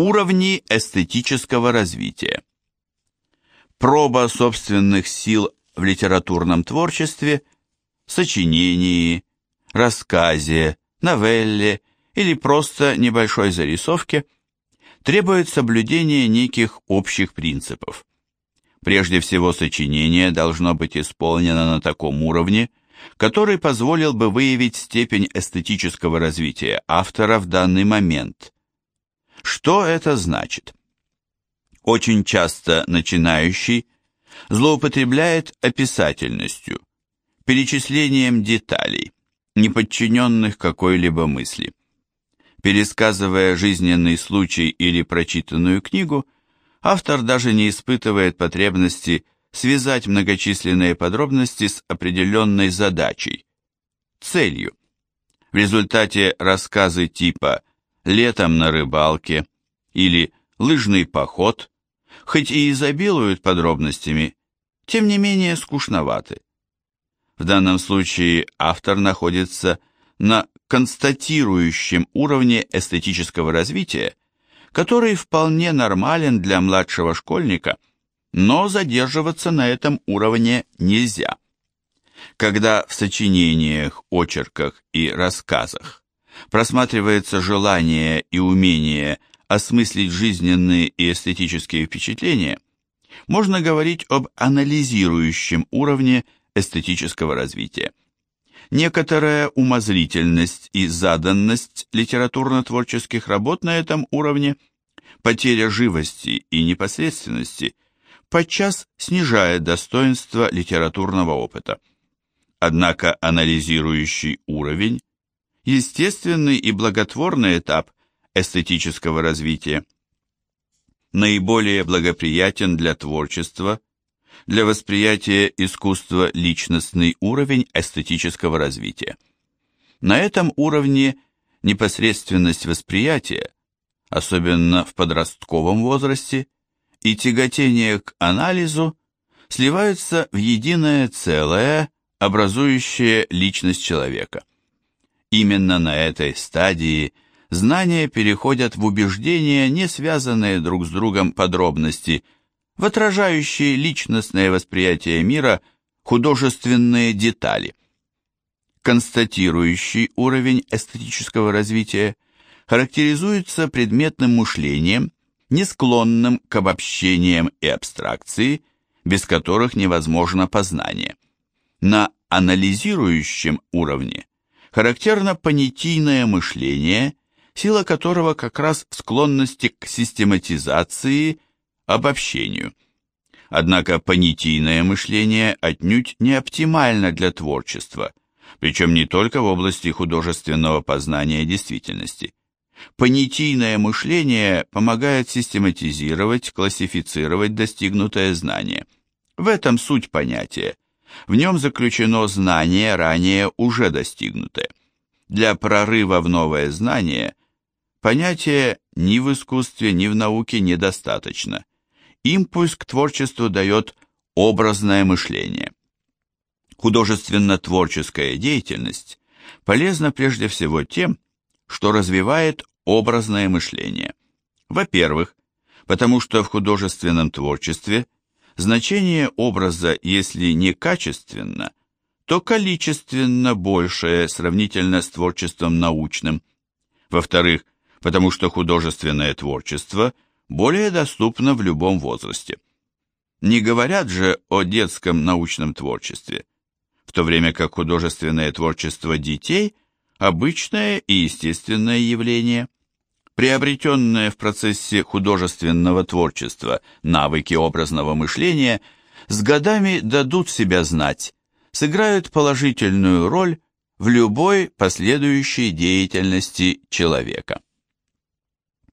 Уровни эстетического развития. Проба собственных сил в литературном творчестве, сочинении, рассказе, новелле или просто небольшой зарисовке требует соблюдения неких общих принципов. Прежде всего, сочинение должно быть исполнено на таком уровне, который позволил бы выявить степень эстетического развития автора в данный момент. Что это значит? Очень часто начинающий злоупотребляет описательностью, перечислением деталей, не подчиненных какой-либо мысли. Пересказывая жизненный случай или прочитанную книгу, автор даже не испытывает потребности связать многочисленные подробности с определенной задачей, целью. В результате рассказы типа «Летом на рыбалке» или «Лыжный поход» хоть и изобилуют подробностями, тем не менее скучноваты. В данном случае автор находится на констатирующем уровне эстетического развития, который вполне нормален для младшего школьника – но задерживаться на этом уровне нельзя. Когда в сочинениях, очерках и рассказах просматривается желание и умение осмыслить жизненные и эстетические впечатления, можно говорить об анализирующем уровне эстетического развития. Некоторая умозрительность и заданность литературно-творческих работ на этом уровне, потеря живости и непосредственности – подчас снижает достоинство литературного опыта. Однако анализирующий уровень – естественный и благотворный этап эстетического развития. Наиболее благоприятен для творчества, для восприятия искусства личностный уровень эстетического развития. На этом уровне непосредственность восприятия, особенно в подростковом возрасте – и тяготение к анализу сливаются в единое целое, образующее личность человека. Именно на этой стадии знания переходят в убеждения, не связанные друг с другом подробности, в отражающие личностное восприятие мира художественные детали. Констатирующий уровень эстетического развития характеризуется предметным мышлением не склонным к обобщениям и абстракции, без которых невозможно познание. На анализирующем уровне характерно понятийное мышление, сила которого как раз в склонности к систематизации, обобщению. Однако понятийное мышление отнюдь не оптимально для творчества, причем не только в области художественного познания действительности. Понятийное мышление помогает систематизировать, классифицировать достигнутое знание. В этом суть понятия. В нем заключено знание, ранее уже достигнутое. Для прорыва в новое знание понятия ни в искусстве, ни в науке недостаточно. Импульс к творчеству дает образное мышление. Художественно-творческая деятельность полезна прежде всего тем, что развивает образное мышление. Во-первых, потому что в художественном творчестве значение образа, если не качественно, то количественно большее сравнительно с творчеством научным. Во-вторых, потому что художественное творчество более доступно в любом возрасте. Не говорят же о детском научном творчестве, в то время как художественное творчество детей – обычное и естественное явление. Приобретенные в процессе художественного творчества навыки образного мышления с годами дадут себя знать, сыграют положительную роль в любой последующей деятельности человека.